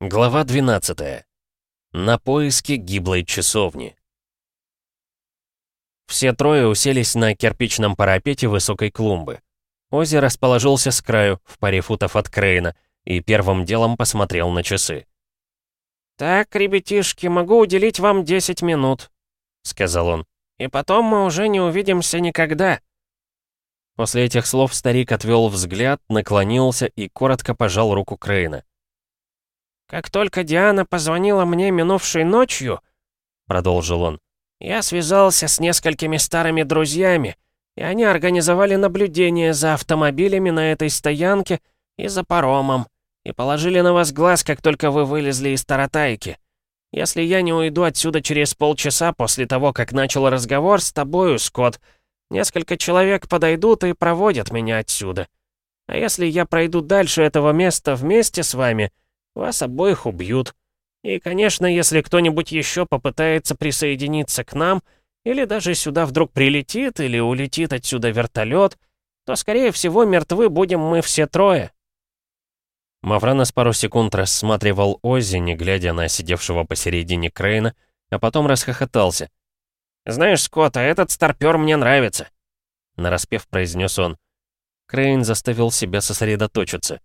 Глава 12. На поиски гиблой часовни. Все трое уселись на кирпичном парапете высокой клумбы. Ози расположился с краю, в паре футов от Крейна, и первым делом посмотрел на часы. «Так, ребятишки, могу уделить вам 10 минут», — сказал он. «И потом мы уже не увидимся никогда». После этих слов старик отвел взгляд, наклонился и коротко пожал руку Крейна. «Как только Диана позвонила мне минувшей ночью», — продолжил он, «я связался с несколькими старыми друзьями, и они организовали наблюдение за автомобилями на этой стоянке и за паромом, и положили на вас глаз, как только вы вылезли из Таратайки. Если я не уйду отсюда через полчаса после того, как начал разговор с тобою, Скотт, несколько человек подойдут и проводят меня отсюда. А если я пройду дальше этого места вместе с вами — вас обоих убьют. И, конечно, если кто-нибудь еще попытается присоединиться к нам, или даже сюда вдруг прилетит, или улетит отсюда вертолет, то, скорее всего, мертвы будем мы все трое». Мавранос пару секунд рассматривал Оззи, не глядя на сидевшего посередине Крейна, а потом расхохотался. «Знаешь, Скотт, а этот старпёр мне нравится», — нараспев произнес он. Крейн заставил себя сосредоточиться.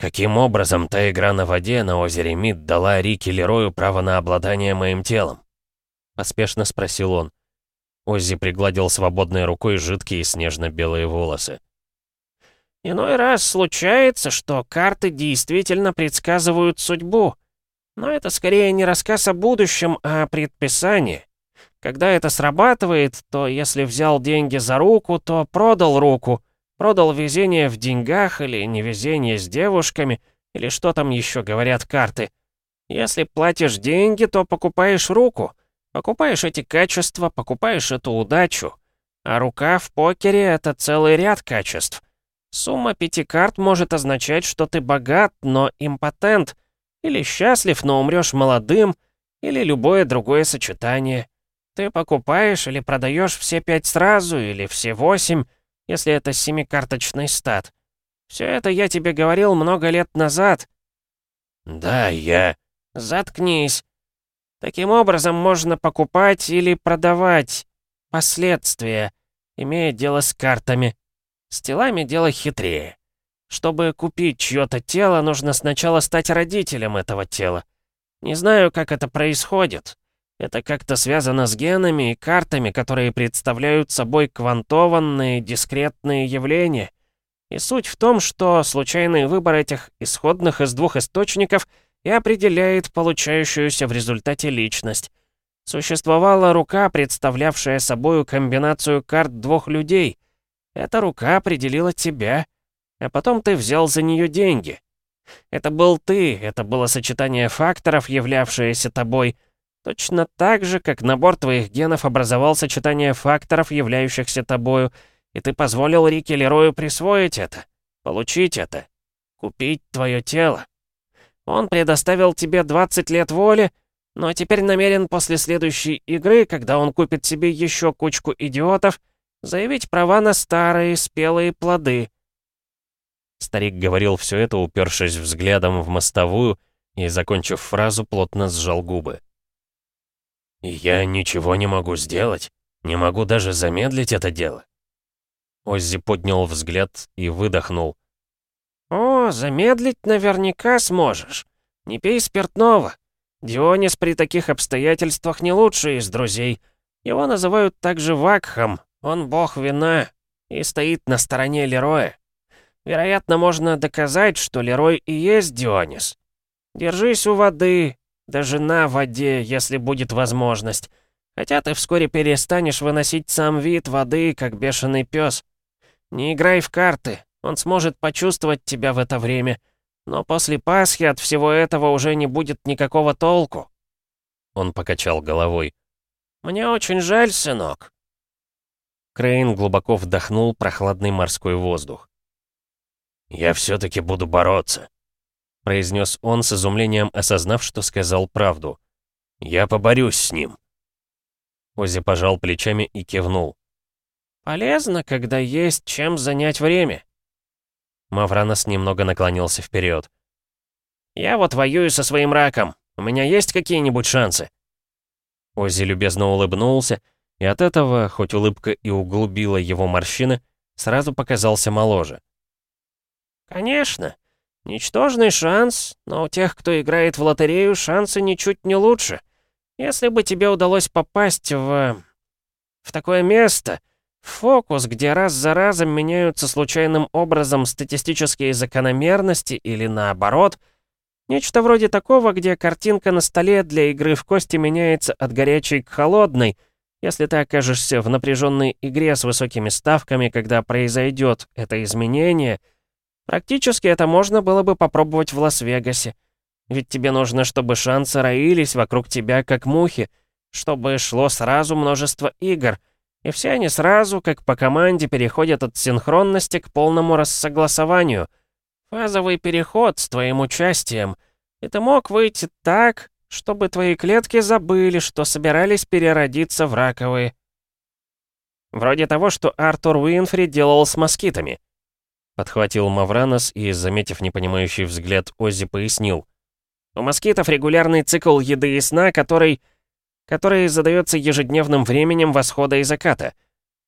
Каким образом та игра на воде на озере Мид дала Рике Лерою право на обладание моим телом? Поспешно спросил он. Оззи пригладил свободной рукой жидкие снежно-белые волосы. «Иной раз случается, что карты действительно предсказывают судьбу. Но это скорее не рассказ о будущем, а о предписании. Когда это срабатывает, то если взял деньги за руку, то продал руку, Продал везение в деньгах или невезение с девушками, или что там еще говорят карты. Если платишь деньги, то покупаешь руку. Покупаешь эти качества, покупаешь эту удачу. А рука в покере — это целый ряд качеств. Сумма пяти карт может означать, что ты богат, но импотент, или счастлив, но умрешь молодым, или любое другое сочетание. Ты покупаешь или продаешь все пять сразу, или все восемь, если это семикарточный стат. Все это я тебе говорил много лет назад». «Да, я...» «Заткнись. Таким образом можно покупать или продавать. Последствия, имея дело с картами. С телами дело хитрее. Чтобы купить чье-то тело, нужно сначала стать родителем этого тела. Не знаю, как это происходит. Это как-то связано с генами и картами, которые представляют собой квантованные, дискретные явления. И суть в том, что случайный выбор этих исходных из двух источников и определяет получающуюся в результате личность. Существовала рука, представлявшая собою комбинацию карт двух людей. Эта рука определила тебя, а потом ты взял за нее деньги. Это был ты, это было сочетание факторов, являвшееся тобой — Точно так же, как набор твоих генов образовал сочетание факторов, являющихся тобою, и ты позволил Рике Лерою присвоить это, получить это, купить твое тело. Он предоставил тебе 20 лет воли, но теперь намерен после следующей игры, когда он купит себе еще кучку идиотов, заявить права на старые спелые плоды. Старик говорил все это, упершись взглядом в мостовую, и, закончив фразу, плотно сжал губы. «Я ничего не могу сделать? Не могу даже замедлить это дело?» Оззи поднял взгляд и выдохнул. «О, замедлить наверняка сможешь. Не пей спиртного. Дионис при таких обстоятельствах не лучший из друзей. Его называют также Вакхом, он бог вина, и стоит на стороне Лероя. Вероятно, можно доказать, что Лерой и есть Дионис. Держись у воды, даже на воде, если будет возможность. Хотя ты вскоре перестанешь выносить сам вид воды, как бешеный пес. Не играй в карты, он сможет почувствовать тебя в это время. Но после Пасхи от всего этого уже не будет никакого толку. Он покачал головой. «Мне очень жаль, сынок». Крейн глубоко вдохнул прохладный морской воздух. «Я все-таки буду бороться», — произнес он с изумлением, осознав, что сказал правду. «Я поборюсь с ним». Ози пожал плечами и кивнул. «Полезно, когда есть чем занять время». Мавранос немного наклонился вперед. Я вот воюю со своим раком. У меня есть какие-нибудь шансы?» Оззи любезно улыбнулся, и от этого, хоть улыбка и углубила его морщины, сразу показался моложе. «Конечно. Ничтожный шанс, но у тех, кто играет в лотерею, шансы ничуть не лучше. Если бы тебе удалось попасть в... в такое место, в фокус, где раз за разом меняются случайным образом статистические закономерности или наоборот, нечто вроде такого, где картинка на столе для игры в кости меняется от горячей к холодной, если ты окажешься в напряженной игре с высокими ставками, когда произойдет это изменение — Практически это можно было бы попробовать в Лас-Вегасе. Ведь тебе нужно, чтобы шансы роились вокруг тебя, как мухи, чтобы шло сразу множество игр, и все они сразу, как по команде, переходят от синхронности к полному рассогласованию. Фазовый переход с твоим участием. И ты мог выйти так, чтобы твои клетки забыли, что собирались переродиться в раковые. Вроде того, что Артур Уинфри делал с москитами. Подхватил Мавранос и, заметив непонимающий взгляд, Оззи пояснил. «У москитов регулярный цикл еды и сна, который... который задается ежедневным временем восхода и заката.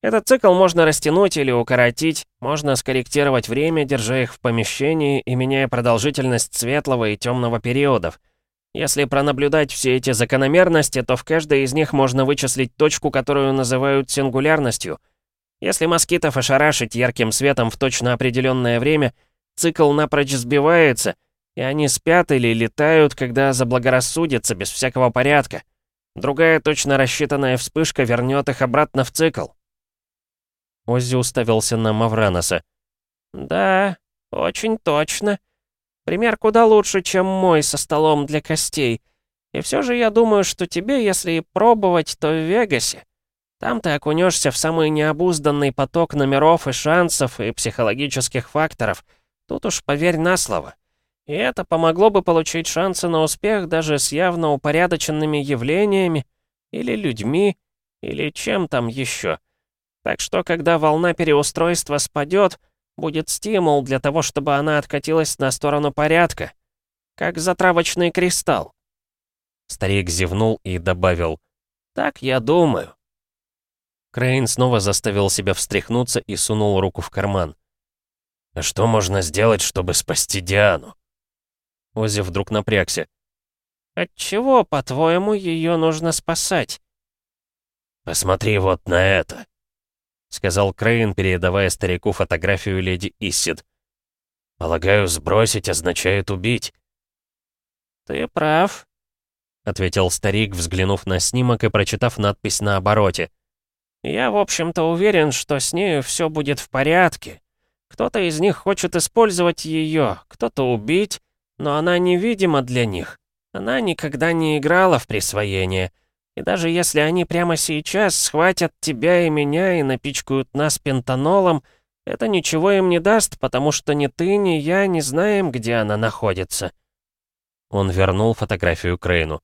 Этот цикл можно растянуть или укоротить, можно скорректировать время, держа их в помещении и меняя продолжительность светлого и темного периодов. Если пронаблюдать все эти закономерности, то в каждой из них можно вычислить точку, которую называют сингулярностью — если москитов ошарашить ярким светом в точно определенное время, цикл напрочь сбивается, и они спят или летают, когда заблагорассудится, без всякого порядка. Другая точно рассчитанная вспышка вернет их обратно в цикл. Оззи уставился на Мавраноса. «Да, очень точно. Пример куда лучше, чем мой со столом для костей. И все же я думаю, что тебе, если и пробовать, то в Вегасе. Там ты окунешься в самый необузданный поток номеров и шансов и психологических факторов. Тут уж поверь на слово. И это помогло бы получить шансы на успех даже с явно упорядоченными явлениями, или людьми, или чем там еще. Так что, когда волна переустройства спадет, будет стимул для того, чтобы она откатилась на сторону порядка. Как затравочный кристалл. Старик зевнул и добавил. «Так я думаю». Крейн снова заставил себя встряхнуться и сунул руку в карман. «А что можно сделать, чтобы спасти Диану?» Ози вдруг напрягся. «Отчего, по-твоему, ее нужно спасать?» «Посмотри вот на это», — сказал Крейн, передавая старику фотографию леди Иссид. «Полагаю, сбросить означает убить». «Ты прав», — ответил старик, взглянув на снимок и прочитав надпись на обороте. Я, в общем-то, уверен, что с нею все будет в порядке. Кто-то из них хочет использовать ее, кто-то убить, но она невидима для них. Она никогда не играла в присвоение. И даже если они прямо сейчас схватят тебя и меня и напичкают нас пентанолом, это ничего им не даст, потому что ни ты, ни я не знаем, где она находится». Он вернул фотографию Крейну.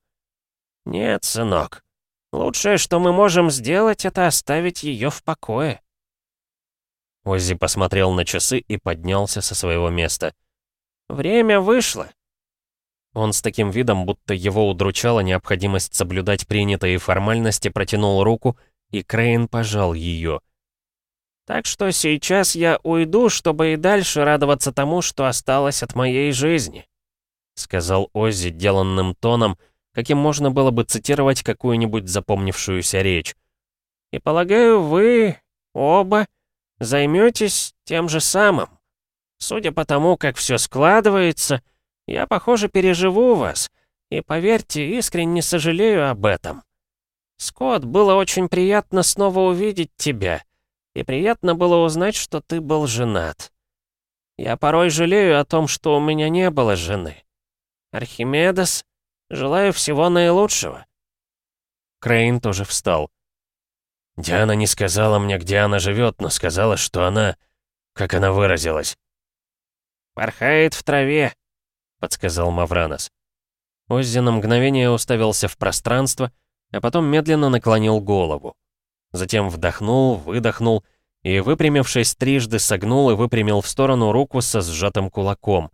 «Нет, сынок, Лучшее, что мы можем сделать, это оставить ее в покое». Оззи посмотрел на часы и поднялся со своего места. «Время вышло». Он с таким видом, будто его удручала необходимость соблюдать принятые формальности, протянул руку, и Крейн пожал ее. «Так что сейчас я уйду, чтобы и дальше радоваться тому, что осталось от моей жизни», — сказал Оззи деланным тоном, — каким можно было бы цитировать какую-нибудь запомнившуюся речь. «И полагаю, вы оба займетесь тем же самым. Судя по тому, как все складывается, я, похоже, переживу вас, и, поверьте, искренне сожалею об этом. Скотт, было очень приятно снова увидеть тебя, и приятно было узнать, что ты был женат. Я порой жалею о том, что у меня не было жены. Архимедес Желаю всего наилучшего». Крейн тоже встал. «Диана не сказала мне, где она живет, но сказала, что она... Как она выразилась?» «Порхает в траве», — подсказал Мавранос. Оззи на мгновение уставился в пространство, а потом медленно наклонил голову. Затем вдохнул, выдохнул и, выпрямившись трижды, согнул и выпрямил в сторону руку со сжатым кулаком.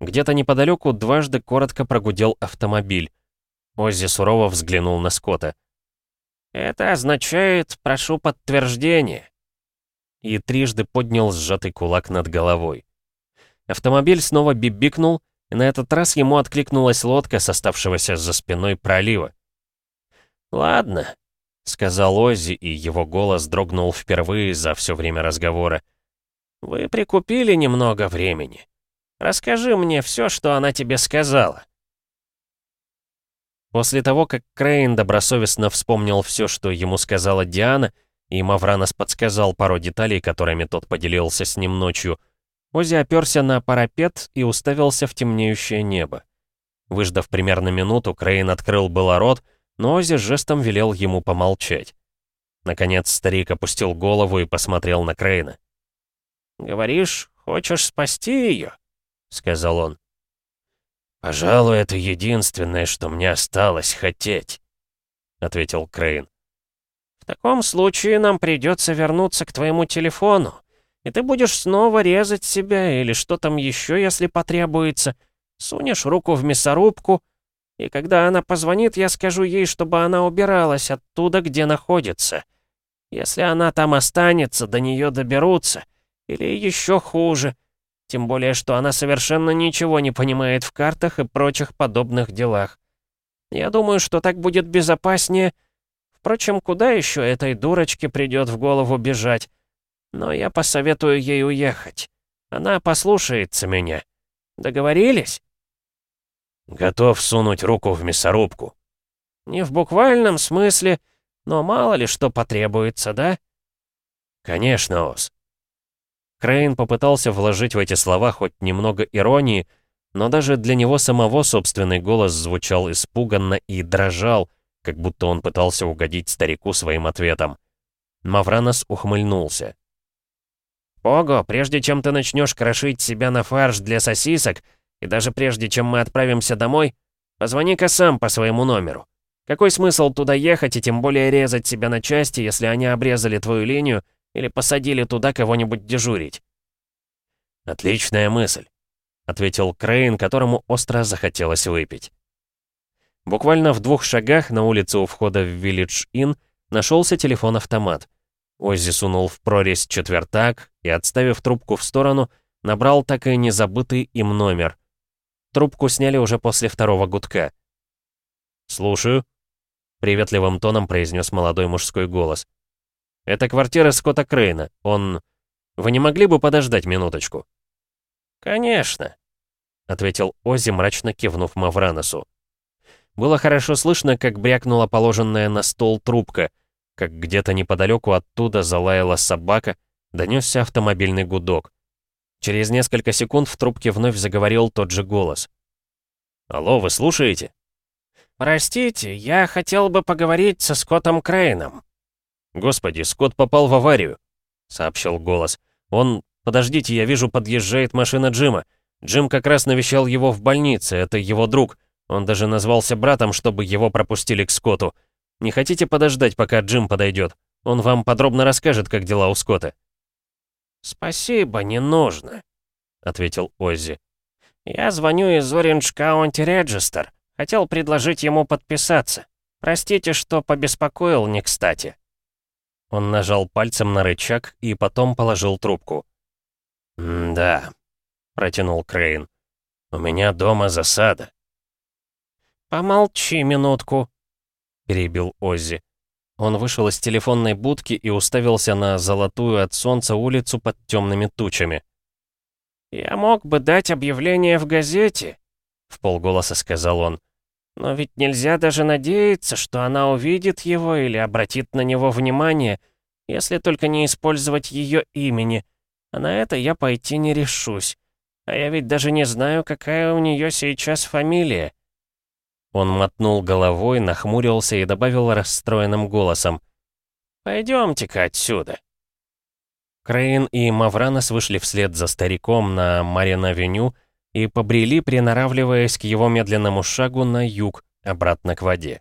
Где-то неподалеку дважды коротко прогудел автомобиль. Оззи сурово взглянул на Скотта. «Это означает «прошу подтверждения». И трижды поднял сжатый кулак над головой. Автомобиль снова бибикнул, и на этот раз ему откликнулась лодка с оставшегося за спиной пролива. «Ладно», — сказал Оззи, и его голос дрогнул впервые за все время разговора. «Вы прикупили немного времени. Расскажи мне все, что она тебе сказала». После того, как Крейн добросовестно вспомнил все, что ему сказала Диана, и Мавранос подсказал пару деталей, которыми тот поделился с ним ночью, Ози оперся на парапет и уставился в темнеющее небо. Выждав примерно минуту, Крейн открыл было рот, но Ози жестом велел ему помолчать. Наконец старик опустил голову и посмотрел на Крейна. «Говоришь, хочешь спасти ее?» — сказал он. «Пожалуй, это единственное, что мне осталось хотеть», — ответил Крейн. «В таком случае нам придется вернуться к твоему телефону и ты будешь снова резать себя или что там еще, если потребуется. Сунешь руку в мясорубку, и когда она позвонит, я скажу ей, чтобы она убиралась оттуда, где находится. Если она там останется, до нее доберутся. Или еще хуже. Тем более, что она совершенно ничего не понимает в картах и прочих подобных делах. Я думаю, что так будет безопаснее. Впрочем, куда еще этой дурочке придет в голову бежать? Но я посоветую ей уехать. Она послушается меня. Договорились?» «Готов сунуть руку в мясорубку». «Не в буквальном смысле, но мало ли что потребуется, да?» «Конечно, Ос». Крейн попытался вложить в эти слова хоть немного иронии, но даже для него самого собственный голос звучал испуганно и дрожал, как будто он пытался угодить старику своим ответом. Мавранос ухмыльнулся. «Ого, прежде чем ты начнешь крошить себя на фарш для сосисок, и даже прежде чем мы отправимся домой, позвони-ка сам по своему номеру. Какой смысл туда ехать и тем более резать себя на части, если они обрезали твою линию или посадили туда кого-нибудь дежурить?» «Отличная мысль», — ответил Крейн, которому остро захотелось выпить. Буквально в двух шагах на улице у входа в Village Inn нашелся телефон-автомат. Оззи сунул в прорезь четвертак и, отставив трубку в сторону, набрал так и незабытый им номер. Трубку сняли уже после второго гудка. «Слушаю», — приветливым тоном произнес молодой мужской голос. «Это квартира Скотта Крейна. Он... Вы не могли бы подождать минуточку?» «Конечно», — ответил Оззи, мрачно кивнув Мавраносу. Было хорошо слышно, как брякнула положенная на стол трубка — как где-то неподалеку оттуда залаяла собака, донесся автомобильный гудок. Через несколько секунд в трубке вновь заговорил тот же голос. «Алло, вы слушаете?» «Простите, я хотел бы поговорить со Скоттом Крейном». «Господи, Скотт попал в аварию», — сообщил голос. «Он... Подождите, я вижу, подъезжает машина Джима. Джим как раз навещал его в больнице, это его друг. Он даже назвался братом, чтобы его пропустили к Скотту. Не хотите подождать, пока Джим подойдет? Он вам подробно расскажет, как дела у Скотта». «Спасибо, не нужно», — ответил Оззи. «Я звоню из Orange County Register. Хотел предложить ему подписаться. Простите, что побеспокоил не кстати». Он нажал пальцем на рычаг и потом положил трубку. «Да», — протянул Крейн. «У меня дома засада». «Помолчи минутку», — перебил Оззи. Он вышел из телефонной будки и уставился на золотую от солнца улицу под темными тучами. «Я мог бы дать объявление в газете», — в полголоса сказал он. «Но ведь нельзя даже надеяться, что она увидит его или обратит на него внимание, если только не использовать ее имени. А на это я пойти не решусь. А я ведь даже не знаю, какая у нее сейчас фамилия». Он мотнул головой, нахмурился и добавил расстроенным голосом. «Пойдемте-ка отсюда». Крейн и Мавранос вышли вслед за стариком на Марин-авеню и побрели, приноравливаясь к его медленному шагу на юг, обратно к воде.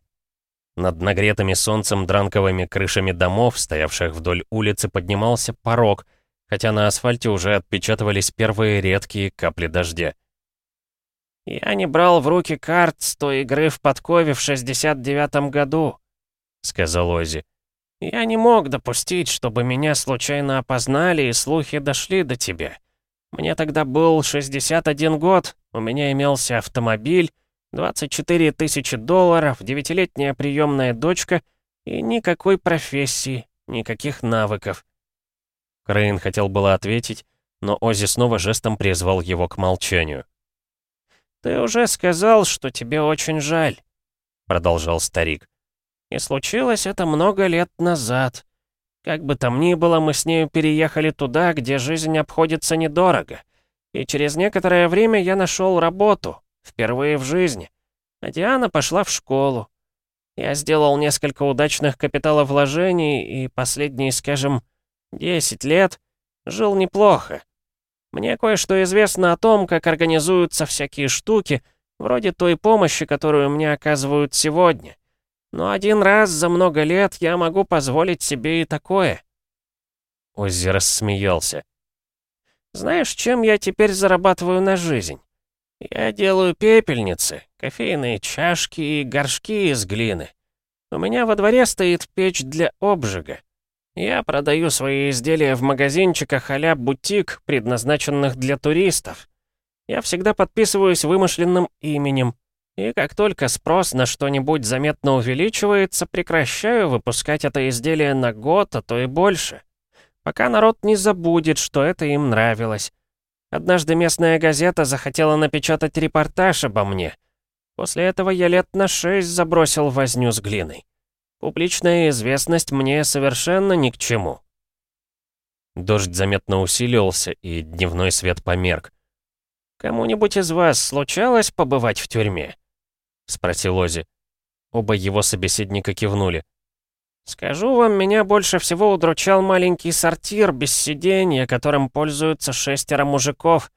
Над нагретыми солнцем дранковыми крышами домов, стоявших вдоль улицы, поднимался порог, хотя на асфальте уже отпечатывались первые редкие капли дождя. Я не брал в руки карт с той игры в подкове в 69-м году», — сказал Оззи. «Я не мог допустить, чтобы меня случайно опознали и слухи дошли до тебя. Мне тогда был 61 год, у меня имелся автомобиль, 24 тысячи долларов, девятилетняя приемная дочка и никакой профессии, никаких навыков». Крейн хотел было ответить, но Оззи снова жестом призвал его к молчанию. «Ты уже сказал, что тебе очень жаль», — продолжал старик. «И случилось это много лет назад. Как бы там ни было, мы с нею переехали туда, где жизнь обходится недорого. И через некоторое время я нашел работу, впервые в жизни. А Диана пошла в школу. Я сделал несколько удачных капиталовложений и последние, скажем, 10 лет жил неплохо. Мне кое-что известно о том, как организуются всякие штуки, вроде той помощи, которую мне оказывают сегодня. Но один раз за много лет я могу позволить себе и такое». Оззи рассмеялся. «Знаешь, чем я теперь зарабатываю на жизнь? Я делаю пепельницы, кофейные чашки и горшки из глины. У меня во дворе стоит печь для обжига. Я продаю свои изделия в магазинчиках а бутик, предназначенных для туристов. Я всегда подписываюсь вымышленным именем. И как только спрос на что-нибудь заметно увеличивается, прекращаю выпускать это изделие на год, а то и больше. Пока народ не забудет, что это им нравилось. Однажды местная газета захотела напечатать репортаж обо мне. После этого я лет на шесть забросил возню с глиной. Публичная известность мне совершенно ни к чему. Дождь заметно усилился, и дневной свет померк. «Кому-нибудь из вас случалось побывать в тюрьме?» — спросил Ози. Оба его собеседника кивнули. «Скажу вам, меня больше всего удручал маленький сортир без сиденья, которым пользуются шестеро мужиков.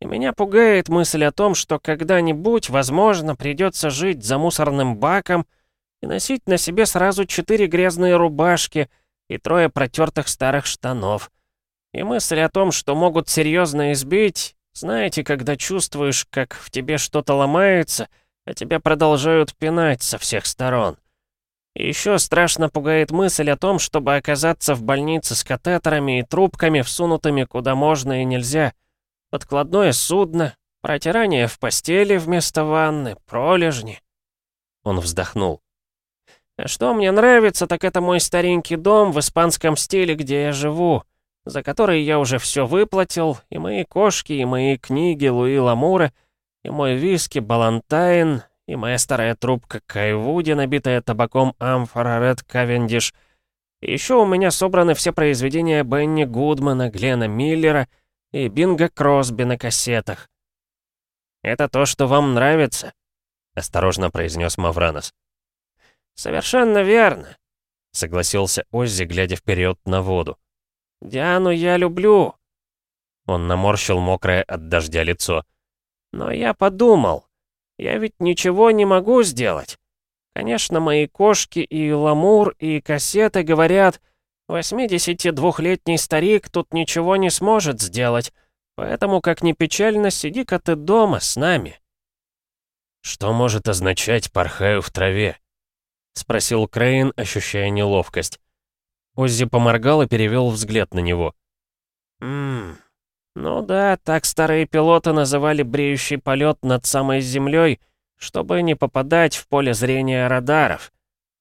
И меня пугает мысль о том, что когда-нибудь, возможно, придется жить за мусорным баком и носить на себе сразу четыре грязные рубашки и трое протертых старых штанов. И мысль о том, что могут серьезно избить, знаете, когда чувствуешь, как в тебе что-то ломается, а тебя продолжают пинать со всех сторон. И еще страшно пугает мысль о том, чтобы оказаться в больнице с катетерами и трубками, всунутыми куда можно и нельзя. Подкладное судно, протирание в постели вместо ванны, пролежни. Он вздохнул. Что мне нравится, так это мой старенький дом в испанском стиле, где я живу, за который я уже все выплатил, и мои кошки, и мои книги Луи Ламура, и мой виски Балантайн, и моя старая трубка Кайвуди, набитая табаком Амфора Ред Кавендиш. И еще у меня собраны все произведения Бенни Гудмана, Глена Миллера и Бинга Кросби на кассетах. «Это то, что вам нравится?» — осторожно произнес Мавранос. «Совершенно верно», — согласился Оззи, глядя вперед на воду. «Диану я люблю». Он наморщил мокрое от дождя лицо. «Но я подумал, я ведь ничего не могу сделать. Конечно, мои кошки и ламур, и кассеты говорят, 82-летний старик тут ничего не сможет сделать, поэтому, как ни печально, сиди-ка ты дома с нами». «Что может означать «порхаю в траве»?» — спросил Крейн, ощущая неловкость. Оззи поморгал и перевел взгляд на него. «Ммм, ну да, так старые пилоты называли бреющий полет над самой землей, чтобы не попадать в поле зрения радаров.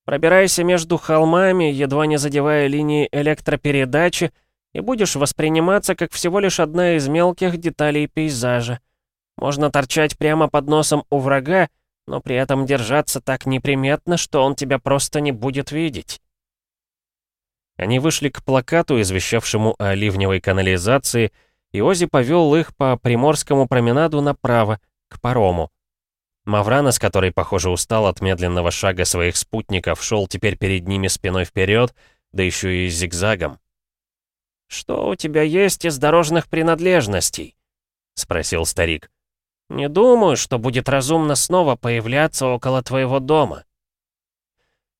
Пробирайся между холмами, едва не задевая линии электропередачи, и будешь восприниматься как всего лишь одна из мелких деталей пейзажа. Можно торчать прямо под носом у врага, но при этом держаться так неприметно, что он тебя просто не будет видеть. Они вышли к плакату, извещавшему о ливневой канализации, и Ози повел их по Приморскому променаду направо, к парому. Мавранос, который, похоже, устал от медленного шага своих спутников, шел теперь перед ними спиной вперед, да еще и зигзагом. «Что у тебя есть из дорожных принадлежностей?» — спросил старик. Не думаю, что будет разумно снова появляться около твоего дома».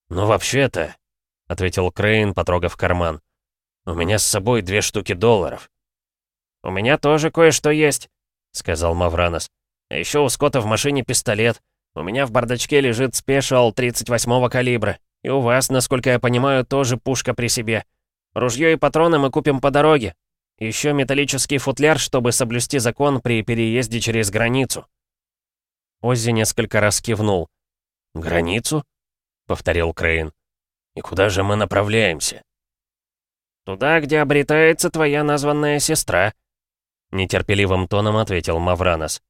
«Ну, вообще-то», — ответил Крейн, потрогав карман, — «у меня с собой две штуки долларов». «У меня тоже кое-что есть», — сказал Мавранос. А еще у Скотта в машине пистолет. У меня в бардачке лежит спешал 38-го калибра. И у вас, насколько я понимаю, тоже пушка при себе. Ружье и патроны мы купим по дороге. Еще металлический футляр, чтобы соблюсти закон при переезде через границу». Оззи несколько раз кивнул. «Границу?» — повторил Крейн. «И куда же мы направляемся?» «Туда, где обретается твоя названная сестра», — нетерпеливым тоном ответил Мавранос.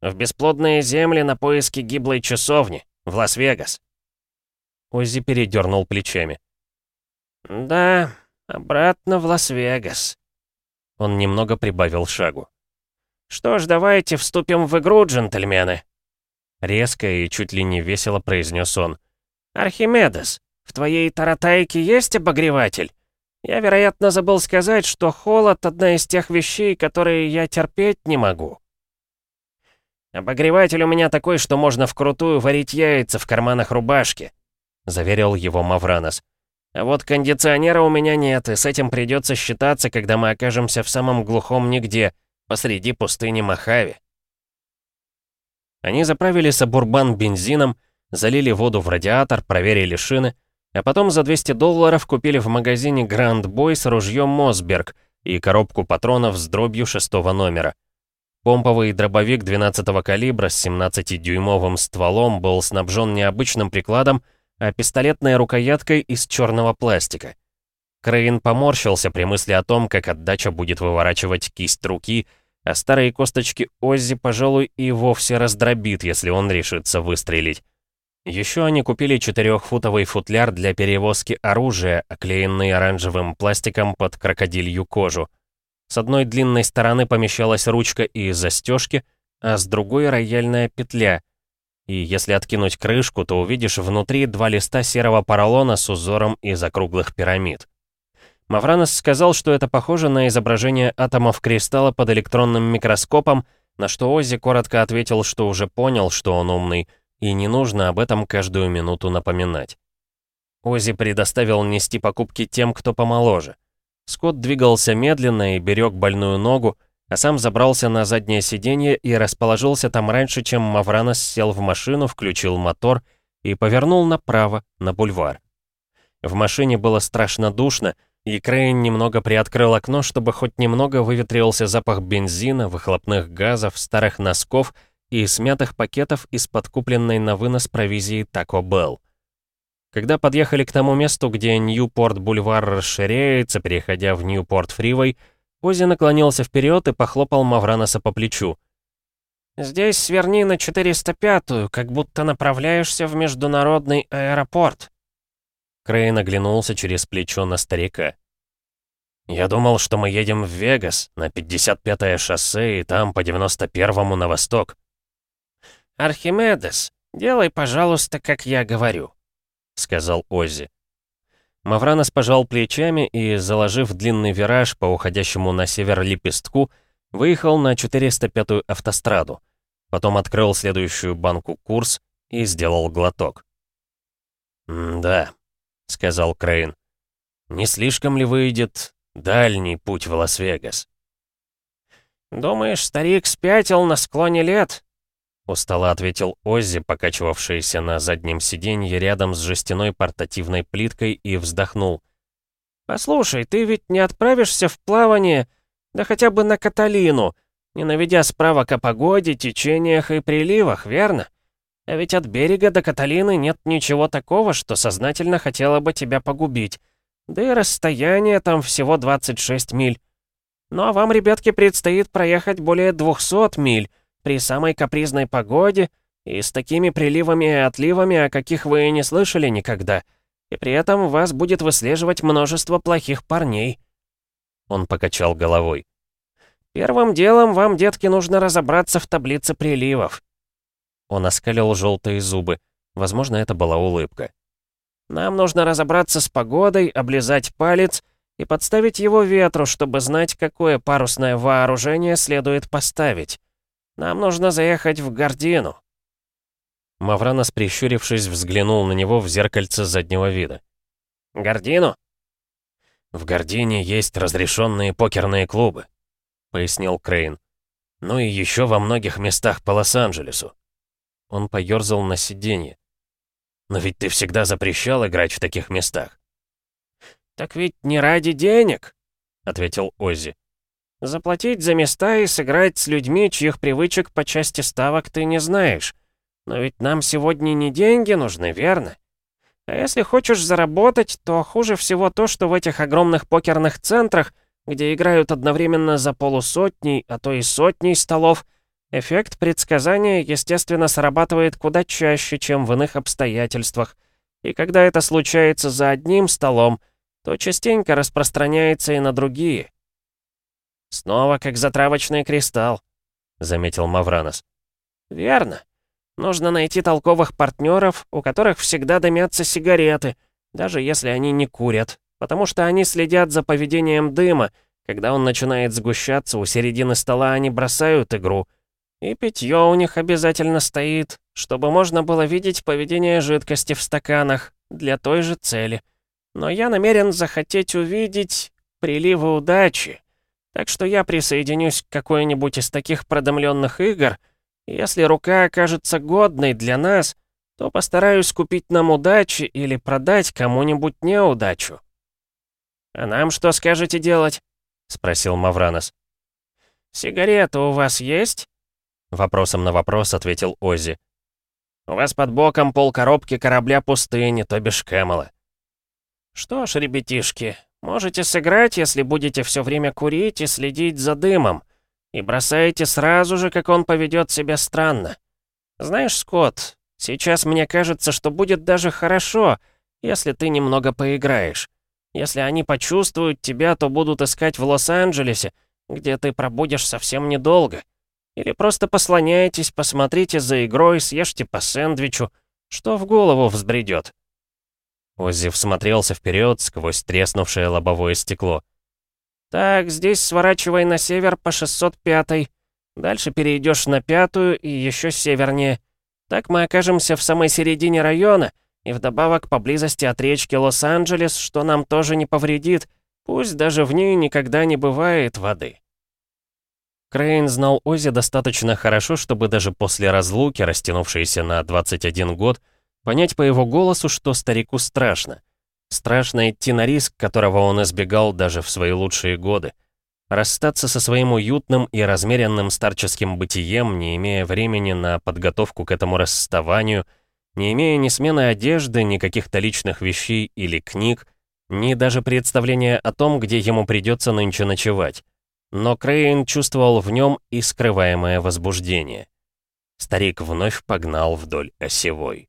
«В бесплодные земли на поиски гиблой часовни, в Лас-Вегас». Оззи передернул плечами. «Да, обратно в Лас-Вегас». Он немного прибавил шагу. «Что ж, давайте вступим в игру, джентльмены». Резко и чуть ли не весело произнес он. «Архимедес, в твоей таратайке есть обогреватель? Я, вероятно, забыл сказать, что холод — одна из тех вещей, которые я терпеть не могу». «Обогреватель у меня такой, что можно вкрутую варить яйца в карманах рубашки», — заверил его Мавранос. «А вот кондиционера у меня нет, и с этим придется считаться, когда мы окажемся в самом глухом нигде, посреди пустыни Мохави». Они заправили Сабурбан бензином, залили воду в радиатор, проверили шины, а потом за 200 долларов купили в магазине Grand Boy с ружьем Мосберг и коробку патронов с дробью шестого номера. Помповый дробовик 12-го калибра с 17-дюймовым стволом был снабжен необычным прикладом, а пистолетной рукояткой из черного пластика. Крейн поморщился при мысли о том, как отдача будет выворачивать кисть руки, а старые косточки Оззи, пожалуй, и вовсе раздробит, если он решится выстрелить. Еще они купили четырехфутовый футляр для перевозки оружия, оклеенный оранжевым пластиком под крокодилью кожу. С одной длинной стороны помещалась ручка и застежки, а с другой рояльная петля. И если откинуть крышку, то увидишь внутри два листа серого поролона с узором из округлых пирамид. Мавранос сказал, что это похоже на изображение атомов кристалла под электронным микроскопом, на что Оззи коротко ответил, что уже понял, что он умный, и не нужно об этом каждую минуту напоминать. Оззи предоставил нести покупки тем, кто помоложе. Скотт двигался медленно и берег больную ногу, а сам забрался на заднее сиденье и расположился там раньше, чем Мавранос сел в машину, включил мотор и повернул направо, на бульвар. В машине было страшно душно, и Крейн немного приоткрыл окно, чтобы хоть немного выветрился запах бензина, выхлопных газов, старых носков и смятых пакетов из-под купленной на вынос провизии Taco Bell. Когда подъехали к тому месту, где Ньюпорт-бульвар расширяется, переходя в Ньюпорт-фривой, Ози наклонился вперед и похлопал Мавраноса по плечу. «Здесь сверни на 405-ю, как будто направляешься в международный аэропорт». Крейн оглянулся через плечо на старика. «Я думал, что мы едем в Вегас, на 55-е шоссе, и там по 91-му на восток». «Архимедес, делай, пожалуйста, как я говорю», — сказал Оззи. Мавранос пожал плечами и, заложив длинный вираж по уходящему на север лепестку, выехал на 405-ю автостраду. Потом открыл следующую банку курс и сделал глоток. «Да», — сказал Крейн. «Не слишком ли выйдет дальний путь в Лас-Вегас?» «Думаешь, старик спятил на склоне лет?» Устало ответил Оззи, покачивавшийся на заднем сиденье рядом с жестяной портативной плиткой, и вздохнул. «Послушай, ты ведь не отправишься в плавание, да хотя бы на Каталину, не наведя справок о погоде, течениях и приливах, верно? А ведь от берега до Каталины нет ничего такого, что сознательно хотело бы тебя погубить. Да и расстояние там всего 26 миль. Ну а вам, ребятки, предстоит проехать более 200 миль, при самой капризной погоде и с такими приливами и отливами, о каких вы не слышали никогда. И при этом вас будет выслеживать множество плохих парней». Он покачал головой. «Первым делом вам, детки, нужно разобраться в таблице приливов». Он оскалил желтые зубы. Возможно, это была улыбка. «Нам нужно разобраться с погодой, облизать палец и подставить его ветру, чтобы знать, какое парусное вооружение следует поставить. Нам нужно заехать в Гордину». Мавранос, прищурившись, взглянул на него в зеркальце заднего вида. «Гордину?» «В Гордине есть разрешенные покерные клубы», — пояснил Крейн. Ну и еще во многих местах по Лос-Анджелесу. Он поёрзал на сиденье. Но ведь ты всегда запрещал играть в таких местах. «Так ведь не ради денег», — ответил Оззи. «Заплатить за места и сыграть с людьми, чьих привычек по части ставок ты не знаешь. Но ведь нам сегодня не деньги нужны, верно? А если хочешь заработать, то хуже всего то, что в этих огромных покерных центрах где играют одновременно за полусотней, а то и сотней столов, эффект предсказания, естественно, срабатывает куда чаще, чем в иных обстоятельствах. И когда это случается за одним столом, то частенько распространяется и на другие. «Снова как затравочный кристалл», — заметил Мавранос. «Верно. Нужно найти толковых партнеров, у которых всегда дымятся сигареты, даже если они не курят, потому что они следят за поведением дыма. Когда он начинает сгущаться, у середины стола они бросают игру. И питье у них обязательно стоит, чтобы можно было видеть поведение жидкости в стаканах для той же цели. Но я намерен захотеть увидеть приливы удачи. Так что я присоединюсь к какой-нибудь из таких продымленных игр, и если рука окажется годной для нас, то постараюсь купить нам удачи или продать кому-нибудь неудачу. «А нам что скажете делать?» — спросил Мавранос. «Сигареты у вас есть?» Вопросом на вопрос ответил Оззи. «У вас под боком полкоробки корабля пустыни, то бишь Кэмела». «Что ж, ребятишки, можете сыграть, если будете все время курить и следить за дымом, и бросаете сразу же, как он поведет себя странно. Знаешь, Скотт, сейчас мне кажется, что будет даже хорошо, если ты немного поиграешь. Если они почувствуют тебя, то будут искать в Лос-Анджелесе, где ты пробудешь совсем недолго. Или просто послоняйтесь, посмотрите за игрой, съешьте по сэндвичу. Что в голову взбредет?» Оззи всмотрелся вперед сквозь треснувшее лобовое стекло. «Так, здесь сворачивай на север по 605-й. Дальше перейдешь на пятую и еще севернее. Так мы окажемся в самой середине района, и вдобавок поблизости от речки Лос-Анджелес, что нам тоже не повредит, пусть даже в ней никогда не бывает воды. Крейн знал Ози достаточно хорошо, чтобы даже после разлуки, растянувшейся на 21 год, понять по его голосу, что старику страшно. Страшно идти на риск, которого он избегал даже в свои лучшие годы. Расстаться со своим уютным и размеренным старческим бытием, не имея времени на подготовку к этому расставанию — не имея ни смены одежды, ни каких-то личных вещей или книг, ни даже представления о том, где ему придется нынче ночевать. Но Крейн чувствовал в нем и скрываемое возбуждение. Старик вновь погнал вдоль осевой.